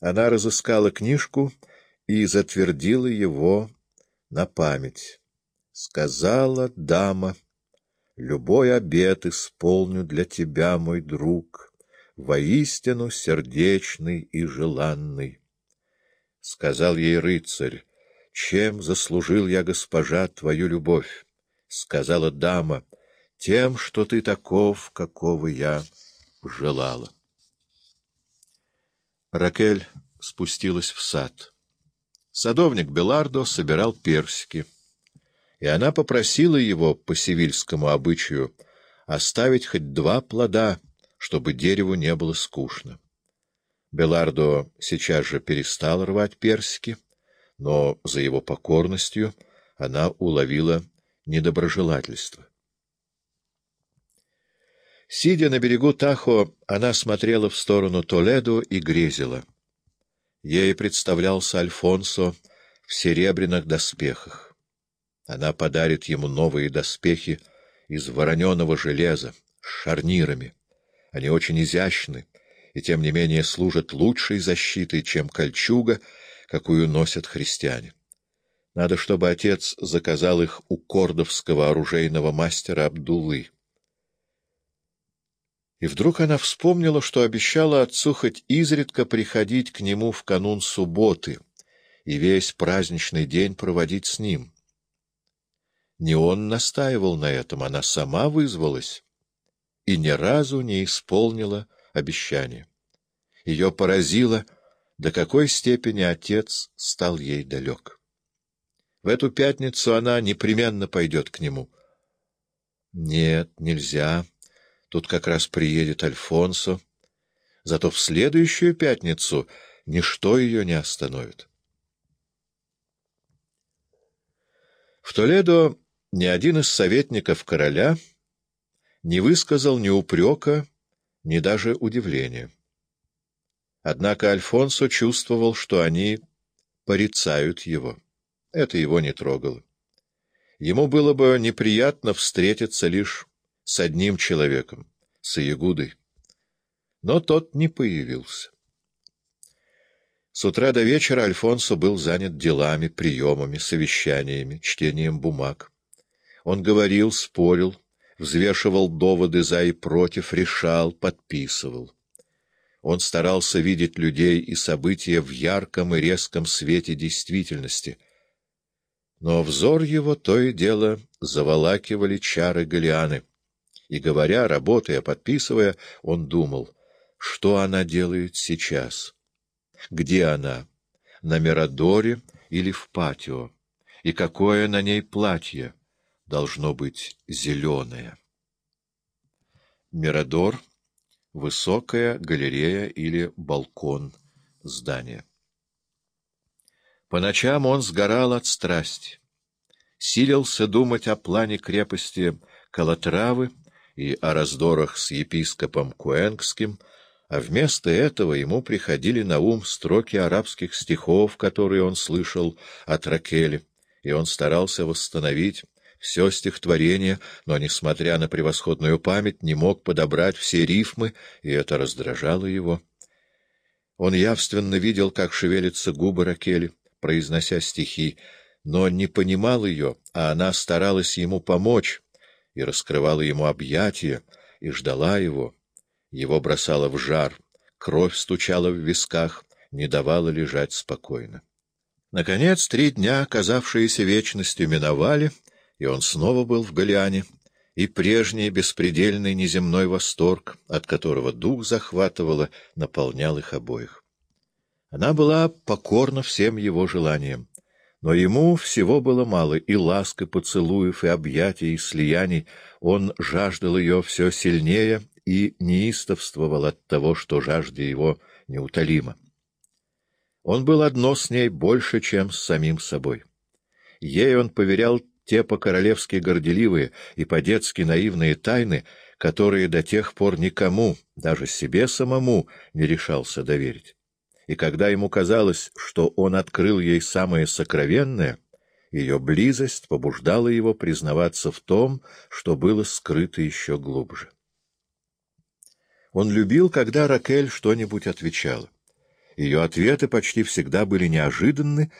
Она разыскала книжку и затвердила его на память. Сказала дама, «Любой обет исполню для тебя, мой друг, воистину сердечный и желанный». Сказал ей рыцарь, «Чем заслужил я, госпожа, твою любовь?» Сказала дама, «Тем, что ты таков, какого я желала». Ракель спустилась в сад. Садовник Белардо собирал персики, и она попросила его по сивильскому обычаю оставить хоть два плода, чтобы дереву не было скучно. Белардо сейчас же перестал рвать персики, но за его покорностью она уловила недоброжелательство. Сидя на берегу Тахо, она смотрела в сторону Толедо и грезила. Ей представлялся Альфонсо в серебряных доспехах. Она подарит ему новые доспехи из вороненого железа, с шарнирами. Они очень изящны и, тем не менее, служат лучшей защитой, чем кольчуга, какую носят христиане. Надо, чтобы отец заказал их у кордовского оружейного мастера Абдуллы. И вдруг она вспомнила, что обещала отцу хоть изредка приходить к нему в канун субботы и весь праздничный день проводить с ним. Не он настаивал на этом, она сама вызвалась и ни разу не исполнила обещание. Ее поразило, до какой степени отец стал ей далек. В эту пятницу она непременно пойдет к нему. Нет, нельзя. Тут как раз приедет Альфонсо. Зато в следующую пятницу ничто ее не остановит. В Толедо ни один из советников короля не высказал ни упрека, ни даже удивления. Однако Альфонсо чувствовал, что они порицают его. Это его не трогало. Ему было бы неприятно встретиться лишь с одним человеком, с Иегудой. Но тот не появился. С утра до вечера Альфонсо был занят делами, приемами, совещаниями, чтением бумаг. Он говорил, спорил, взвешивал доводы за и против, решал, подписывал. Он старался видеть людей и события в ярком и резком свете действительности. Но взор его то и дело заволакивали чары Голианы — и, говоря, работая, подписывая, он думал, что она делает сейчас. Где она? На Мирадоре или в патио? И какое на ней платье? Должно быть зеленое. Мирадор — высокая галерея или балкон здания. По ночам он сгорал от страсти, силился думать о плане крепости Калатравы, и о раздорах с епископом Куэнгским, а вместо этого ему приходили на ум строки арабских стихов, которые он слышал от Ракели, и он старался восстановить все стихотворение, но, несмотря на превосходную память, не мог подобрать все рифмы, и это раздражало его. Он явственно видел, как шевелятся губы Ракели, произнося стихи, но не понимал ее, а она старалась ему помочь, и раскрывала ему объятия, и ждала его. Его бросала в жар, кровь стучала в висках, не давала лежать спокойно. Наконец, три дня, казавшиеся вечностью, миновали, и он снова был в Голиане, и прежний беспредельный неземной восторг, от которого дух захватывало, наполнял их обоих. Она была покорна всем его желаниям. Но ему всего было мало, и ласк, и поцелуев, и объятий, и слияний. Он жаждал ее все сильнее и неистовствовал от того, что жажда его неутолима. Он был одно с ней больше, чем с самим собой. Ей он поверял те по-королевски горделивые и по-детски наивные тайны, которые до тех пор никому, даже себе самому, не решался доверить и когда ему казалось, что он открыл ей самое сокровенное, ее близость побуждала его признаваться в том, что было скрыто еще глубже. Он любил, когда Ракель что-нибудь отвечала, Ее ответы почти всегда были неожиданны